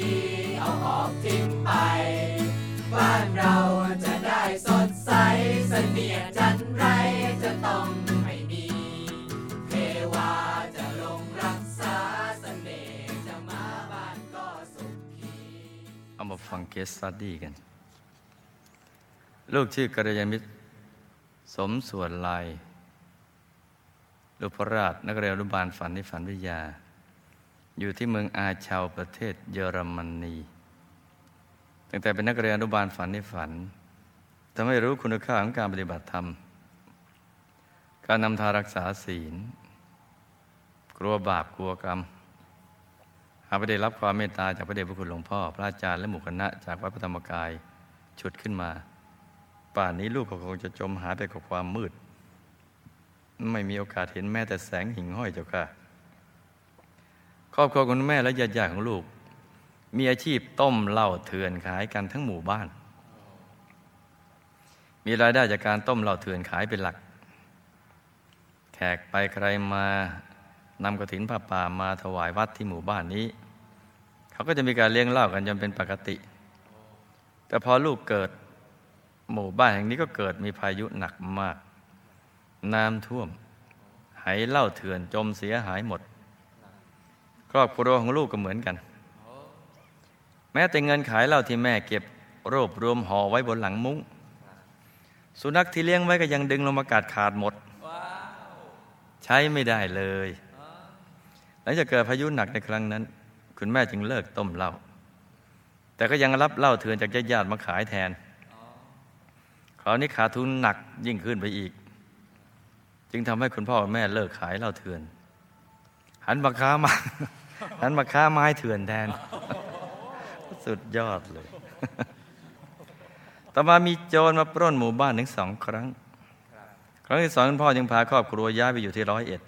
ดี เอาออกทิ้งไป บ้านเราจะได้สดใสเสนียจันไรจะต้องไม่มี เทวาจะลงรักษาเสน่ห์จะมาบ้านก็สุขีเอามาฟังเคสสตัดดี้กัน ลูกชื่อกัลยามิตร สมส่วนลายลูกพระราชนักเรียนอนุบาลฝันในฝันวิทยา อยู่ที่เมืองอาชาวประเทศเยอรมนี ตั้งแต่เป็นนักเรียนอนุบาลฝันในฝันทำให้รู้คุณค่าของการปฏิบัติธรรม การนำทารักษาศีล กลัวบาปกลัวกรรม หากไม่ได้รับความเมตตาจากพระเดชพระคุณหลวงพ่อ พระอาจารย์และหมู่คณะจากวัดพระธรรมกายฉุดขึ้นมา ป่านนี้ลูกก็คงจะจมหายไปกับความมืด ไม่มีโอกาสเห็นแม้แต่แสงหิ่งห้อยเจ้าค่ะ ครอบครัวคุณแม่และญาติๆของลูก มีอาชีพต้มเหล้าเถื่อนขายกันทั้งหมู่บ้าน มีรายได้จากการต้มเหล้าเถื่อนขายเป็นหลัก แขกไปใครมานำกระถินผ้าป่ามาถวายวัดที่หมู่บ้านนี้ เขาก็จะมีการเลี้ยงเหล้ากันจนเป็นปกติ แต่พอลูกเกิดหมู่บ้านแห่งนี้ก็เกิดมีพายุหนักมาก น้ำท่วม ไหเหล้าเถื่อนจมเสียหายหมด ครอบครัวของลูกก็เหมือนกัน แม้แต่เงินขายเหล้าที่แม่เก็บรวบรวมห่อไว้บนหลังมุ้ง สุนัขที่เลี้ยงไว้ก็ยังดึงลงมากัดขาดหมด ใช้ไม่ได้เลย หลังจากเกิดพายุหนักในครั้งนั้น คุณแม่จึงเลิกต้มเหล้าแต่ก็ยังรับเหล้าเถื่อนจากญาติๆมาขายแทนคราวนี้ขาดทุนหนักยิ่งขึ้นไปอีก จึงทำให้คุณพ่อแม่เลิกขายเหล้าเถื่อน หันมาค้ามา หันมาค้าไม้เถื่อนแทน สุดยอดเลย ต่อมามีโจรมาปล้นหมู่บ้านถึงสองครั้ง ครั้งที่สองคุณพ่อจึงพาครอบครัวย้ายไปอยู่ที่ร้อยเอ็ด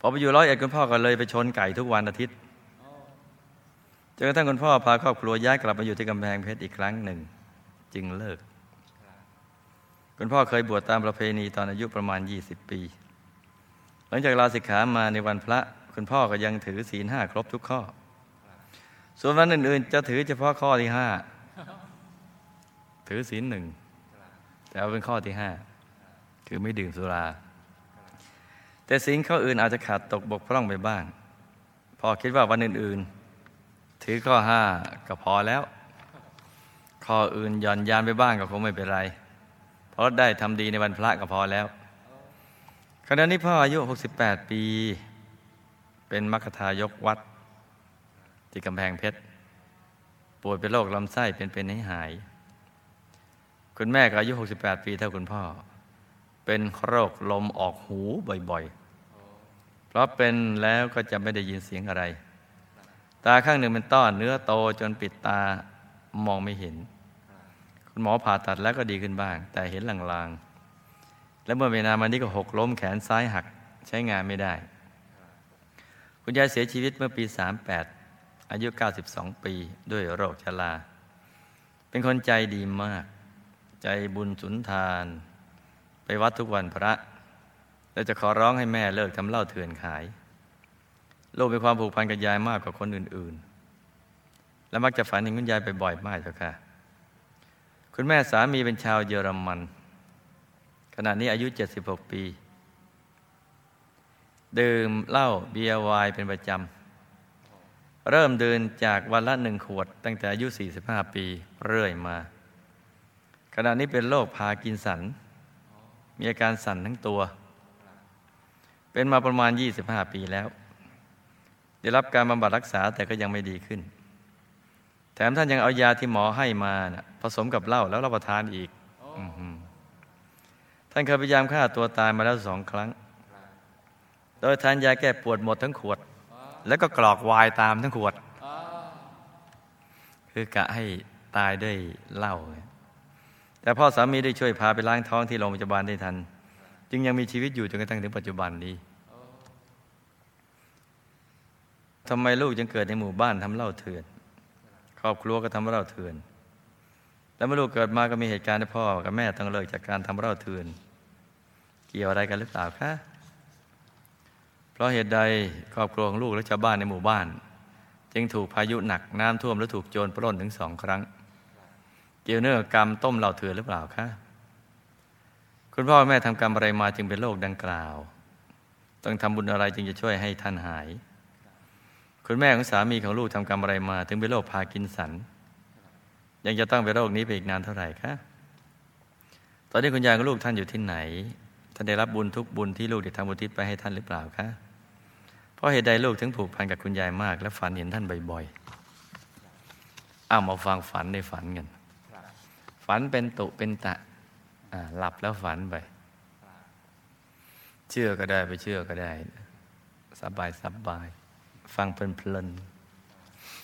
พอไปอยู่ร้อยเอ็ดคุณพ่อก็เลยไปชนไก่ทุกวันอาทิตย์จนกระทั่งคุณพ่อพาครอบครัวย้ายกลับมาอยู่ที่กำแพงเพชรอีกครั้งหนึ่ง จึงเลิก คุณพ่อเคยบวชตามประเพณีตอนอายุประมาณ 20 ปี หลังจากลาสิกขามาในวันพระ คุณพ่อก็ยังถือศีลห้าครบทุกข้อ ส่วนวันอื่น ๆ จะถือเฉพาะข้อที่ห้าถือศีลหนึ่งแต่เอาเป็นข้อที่ห้าคือไม่ดื่มสุรา แต่ศีลข้ออื่นอาจจะขาดตกบกพร่องไปบ้าง พอคิดว่าวันอื่น ๆ ถือข้อห้าก็พอแล้ว ข้ออื่นหย่อนยานไปบ้างก็คงไม่เป็นไร เพราะได้ทำดีในวันพระก็พอแล้วขณะนี้พ่ออายุ 68 ปี เป็นมัคคทายกวัดที่กำแพงเพชรป่วยเป็นโรคลำไส้เป็นเป็นให้หาย คุณแม่ก็อายุ 68 ปีเท่าคุณพ่อ เป็นโรคลมออกหูบ่อยๆ เพราะเป็นแล้วก็จะไม่ได้ยินเสียงอะไร ตาข้างหนึ่งเป็นต้อนเนื้อโตจนปิดตามองไม่เห็น คุณหมอผ่าตัดแล้วก็ดีขึ้นบ้าง แต่เห็นลางๆ และเมื่อเวลามานี้ก็หกล้มแขนซ้ายหักใช้งานไม่ได้ คุณยายเสียชีวิตเมื่อปี 38 อายุ 92 ปีด้วยโรคชรา เป็นคนใจดีมาก ใจบุญสุนทาน ไปวัดทุกวันพระแล้วจะขอร้องให้แม่เลิกทำเหล้าเถื่อนขาย ลูกมีความผูกพันกับยายมากกว่าคนอื่น ๆ และมักจะฝันถึงคุณยายไปบ่อยมากเจ้าค่ะ คุณแม่สามีเป็นชาวเยอรมัน ขณะนี้อายุ 76 ปี ดื่มเหล้าเบียร์ไวน์เป็นประจำ เริ่มเดินจากวันละหนึ่งขวด ตั้งแต่อายุ 45 ปีเรื่อยมา ขณะนี้เป็นโรคพากินสัน มีอาการสั่นทั้งตัว เป็นมาประมาณ 25 ปีแล้ว ได้รับการบำบัดรักษาแต่ก็ยังไม่ดีขึ้น แถมท่านยังเอายาที่หมอให้มานะผสมกับเหล้าแล้วรับประทานอีก ท่านเคยพยายามฆ่าตัวตายมาแล้วสองครั้ง โดยทานยาแก้ปวดหมดทั้งขวด แล้วก็กรอกวายตามทั้งขวด คือกะให้ตายด้วยเหล้าแต่พ่อสามีได้ช่วยพาไปล้างท้องที่โรงพยาบาลได้ทัน จึงยังมีชีวิตอยู่จนกระทั่งถึงปัจจุบันนี้ทำไมลูกจึงเกิดในหมู่บ้านทำเหล้าเถื่อน ครอบครัวก็ทำเหล้าเถื่อนแล้วเมื่อลูกเกิดมาก็มีเหตุการณ์ที่พ่อกับแม่ต้องเลิกจากการทำเหล้าเถื่อน เกี่ยวอะไรกันหรือเปล่าคะ ราะเหตุใดครอบครัวของลูกและชาวบ้านในหมู่บ้าน จึงถูกพายุหนักน้ำท่วมและถูกโจรปล้นถึงสองครั้ง เกี่ยวเนื่องกรรมต้มเหล่าเถื่อนหรือเปล่าคะคุณพ่อแม่ทำกรรมอะไรมาจึงเป็นโรคดังกล่าว ต้องทำบุญอะไรจึงจะช่วยให้ท่านหาย คุณแม่ของสามีของลูกทำกรรมอะไรมา ถึงเป็นโรคพากินสัน ยังจะต้องเป็นโรคนี้ไปอีกนานเท่าไหร่คะตอนนี้คุณยายกับลูกท่านอยู่ที่ไหน ท่านได้รับบุญทุกบุญที่ลูกได้ทำบุญทิศไปให้ท่านหรือเปล่าคะ ราะเหตุใดลูกถึงผูกพันกับคุณยายมาก และฝันเห็นท่านบ่อยๆอ้ามาฟังฝันในฝันกัน ฝันเป็นตุเป็นตะหลับแล้วฝันไป เชื่อก็ได้ไปเชื่อก็ได้ สบายสบาย ฟังเพลิน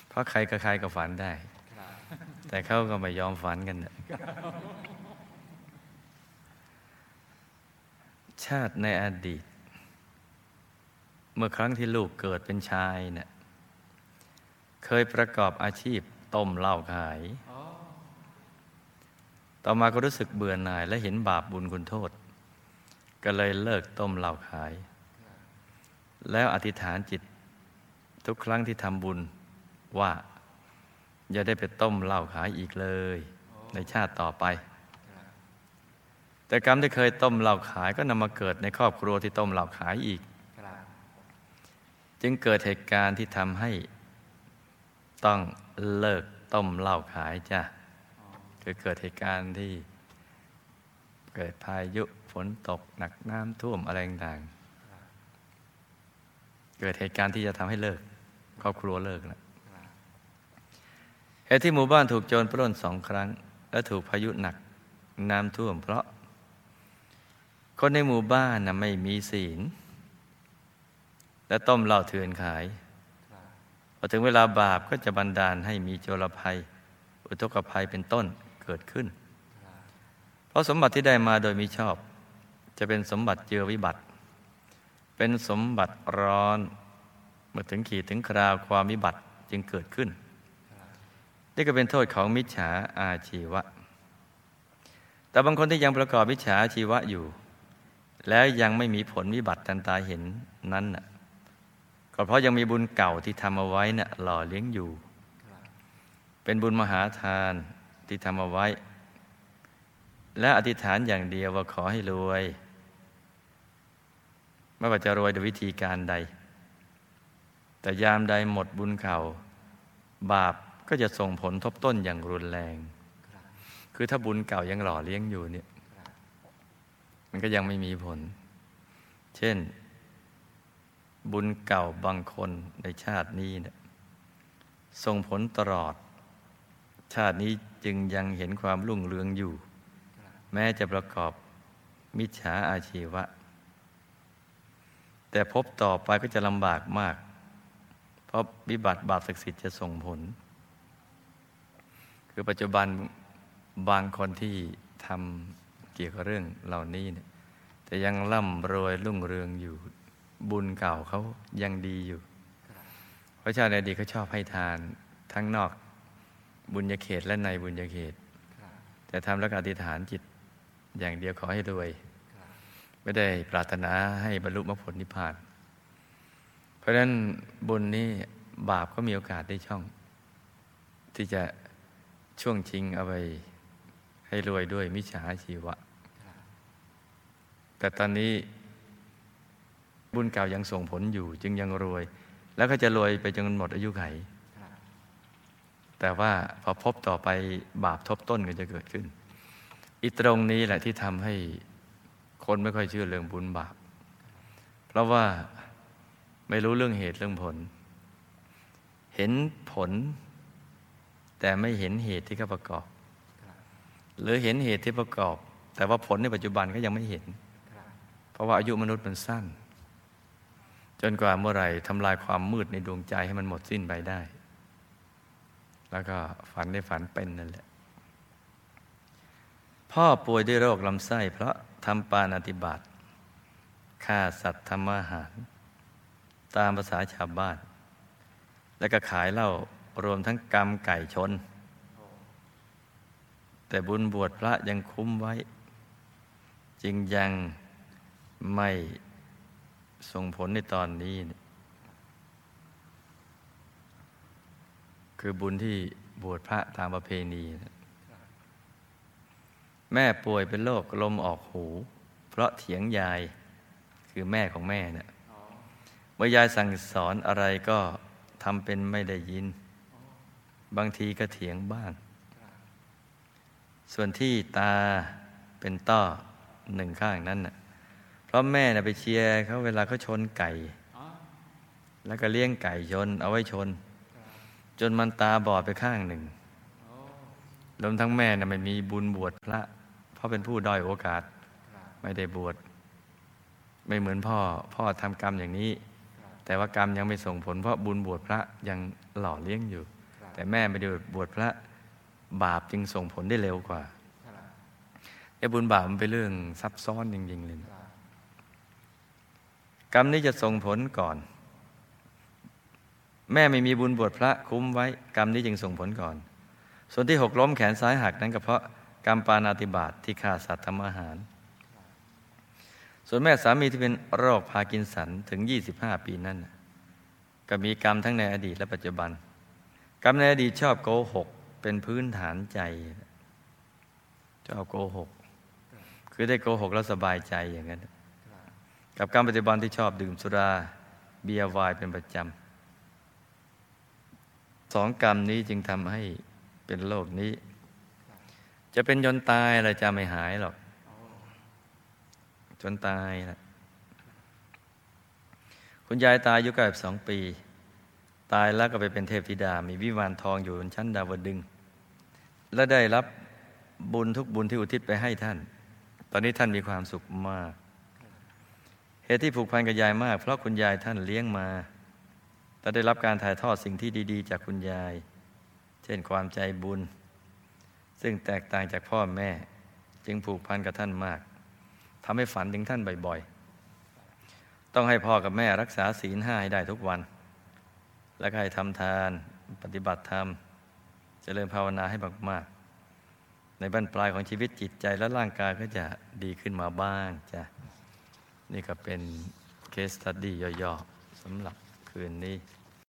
เพราะใครก็ใครก็ฝันได้ แต่เขาก็ไม่ยอมฝันกันชาติในอดีต เมื่อครั้งที่ลูกเกิดเป็นชายเนะี่ยเคยประกอบอาชีพต้มเหล้าขาย ต่อมาก็รู้สึกเบื่อหน่ายและเห็นบาปบุญคุณโทษ ก็เลยเลิกต้มเหล้าขาย แล้วอธิษฐานจิตทุกครั้งที่ทำบุญว่า อย่าได้ไปต้มเหล้าขายอีกเลย ในชาติต่อไป แต่กรรมที่เคยต้มเหล้าขายก็นำมาเกิดในครอบครัวที่ต้มเหล้าขายอีก จึงเกิดเหตุการณ์ที่ทำให้ ต้องเลิกต้มเหล้าขายจ้ะคือเกิดเหตุการณ์ที่ เกิดพายุฝนตกหนักน้ำท่วมอะไรต่างเกิดเหตุการณ์ที่จะทำให้เลิกครอบครัวเลิกแล้วเหตุที่หมู่บ้านถูกโจรปล้นสองครั้ง และถูกพายุหนักน้ำท่วมเพราะ คนในหมู่บ้านนะไม่มีศีล และต้มเหล้าเถื่อนขายพอถึงเวลาบาปก็จะบันดาลให้มีโจรภัย อุทกภัยเป็นต้นเกิดขึ้น เพราะสมบัติที่ได้มาโดยมิชอบ จะเป็นสมบัติเจือวิบัติ เป็นสมบัติร้อนเมื่อถึงขีดถึงคราวความวิบัติจึงเกิดขึ้น นี่ก็เป็นโทษของมิจฉาอาชีวะ แต่บางคนที่ยังประกอบมิจฉาอาชีวะอยู่ แล้วยังไม่มีผลวิบัติทันตาเห็นนั้นน่ะ ก็เพราะยังมีบุญเก่าที่ทำเอาไว้เนะ่ะหล่อเลี้ยงอยู่ เป็นบุญมหาทานที่ทำเอาไว้ และอธิษฐานอย่างเดียวว่าขอให้รวย ไม่ว่าจะรวยด้วยวิธีการใด แต่ยามใดหมดบุญเก่า บาปก็จะส่งผลทบต้นอย่างรุนแรง คือถ้าบุญเก่ายังหล่อเลี้ยงอยู่เนี่ย มันก็ยังไม่มีผล เช่น บุญเก่าบางคนในชาตินี้เนี่ยส่งผลตลอด ชาตินี้จึงยังเห็นความรุ่งเรืองอยู่ แม้จะประกอบมิจฉาอาชีวะ แต่พบต่อไปก็จะลำบากมาก เพราะวิบัติบาปศักดิ์สิทธิ์จะส่งผล คือปัจจุบันบางคนที่ทำเกี่ยวกับเรื่องเหล่านี้เนี่ยแต่ยังร่ำรวยรุ่งเรืองอยู่ บุญเก่าเขายังดีอยู่ เพราะชาติในดีเขาชอบให้ทาน ทั้งนอกบุญญาเขตและในบุญญาเขต แต่ทำแล้วอธิษฐานจิตอย่างเดียวขอให้รวย ไม่ได้ปรารถนาให้บรรลุมรรคผลนิพพาน เพราะฉะนั้นบุญนี้บาปก็มีโอกาสได้ช่อง ที่จะช่วงชิงเอาไปให้รวยด้วยมิจฉาชีวะ แต่ตอนนี้ บุญเก่ายังส่งผลอยู่ จึงยังรวย แล้วก็จะรวยไปจนหมดอายุไข แต่ว่าพอพบต่อไปบาปทบต้นก็จะเกิดขึ้น อีตรงนี้แหละที่ทำให้คนไม่ค่อยเชื่อเรื่องบุญบาป เพราะว่าไม่รู้เรื่องเหตุเรื่องผล เห็นผล แต่ไม่เห็นเหตุที่เขาประกอบ หรือเห็นเหตุที่ประกอบ แต่ว่าผลในปัจจุบันก็ยังไม่เห็น เพราะว่าอายุมนุษย์มันสั้น จนกว่าเมื่อไหร่ทำลายความมืดในดวงใจให้มันหมดสิ้นไปได้ แล้วก็ฝันได้ฝันเป็นนั่นแหละ พ่อป่วยด้วยโรคลำไส้เพราะทำปานาติบาตฆ่าสัตว์ทำอาหาร ตามภาษาชาวบ้าน แล้วก็ขายเหล้ารวมทั้งกรรมไก่ชน แต่บุญบวชพระยังคุ้มไว้ จึงยังไม่ ส่งผลในตอนนี้ คือบุญที่บวชพระตามประเพณี แม่ป่วยเป็นโรคลมออกหู เพราะเถียงยายคือแม่ของแม่เนี่ยเมื่อยายสั่งสอนอะไรก็ทำเป็นไม่ได้ยิน บางทีก็เถียงบ้าง ส่วนที่ตาเป็นต้อหนึ่งข้างนั้นน่ะ เพราะแม่น่ะไปเชียร์เขาเวลาเขาชนไก่ แล้วก็เลี้ยงไก่ชน เอาไว้ชน จนมันตาบอดไปข้างหนึ่งรวมทั้งแม่น่ะไม่มีบุญบวชพระ เพราะเป็นผู้ด้อยโอกาส ไม่ได้บวชไม่เหมือนพ่อ พ่อทำกรรมอย่างนี้ แต่ว่ากรรมยังไม่ส่งผล เพราะบุญบวชพระยังหล่อเลี้ยงอยู่ แต่แม่ไม่ได้บวชพระบาปจึงส่งผลได้เร็วกว่าไอ้บุญบาปมันเป็นเรื่องซับซ้อนจริงๆเลยนะ กรรมนี้จะส่งผลก่อน แม่ไม่มีบุญบวชพระคุ้มไว้ กรรมนี้จึงส่งผลก่อน ส่วนที่หกล้มแขนซ้ายหักนั้นก็เพราะกรรมปานาติบาตที่ฆ่าสัตว์ทำอาหาร ส่วนแม่สามีที่เป็นโรคพากินสันถึง 25 ปีนั้นก็มีกรรมทั้งในอดีตและปัจจุบัน กรรมในอดีตชอบโกหกเป็นพื้นฐานใจชอบโกหก คือได้โกหกแล้วสบายใจอย่างนั้น กับกรรปัจจุบันที่ชอบดื่มสุราเบียร์ไวน์เป็นประจำสองกรรมนี้จึงทำให้เป็นโรคนี้ จะเป็นจนตายอะไรจะไม่หายหรอก จนตายแหละคุณยายตายอายุเก้าสองปี ตายแล้วก็ไปเป็นเทพธิดา มีวิมานทองอยู่บนชั้นดาวดึง และได้รับบุญทุกบุญที่อุทิศไปให้ท่าน ตอนนี้ท่านมีความสุขมาก เหตุที่ผูกพันกับยายมาก เพราะคุณยายท่านเลี้ยงมา แต่ได้รับการถ่ายทอดสิ่งที่ดี ๆ จากคุณยาย เช่นความใจบุญ ซึ่งแตกต่างจากพ่อแม่ จึงผูกพันกับท่านมากทำให้ฝันถึงท่านบ่อยๆ ต้องให้พ่อกับแม่รักษาศีลห้าให้ได้ทุกวัน และให้ทำทาน ปฏิบัติธรรมจเจริญภาวนาให้มากๆ ในบรรปลายของชีวิตจิตใจและร่างกายก็จะดีขึ้นมาบ้างจ้ะ นี่ก็เป็นเคสตัดดี้ย่อๆสำหรับคืนนี้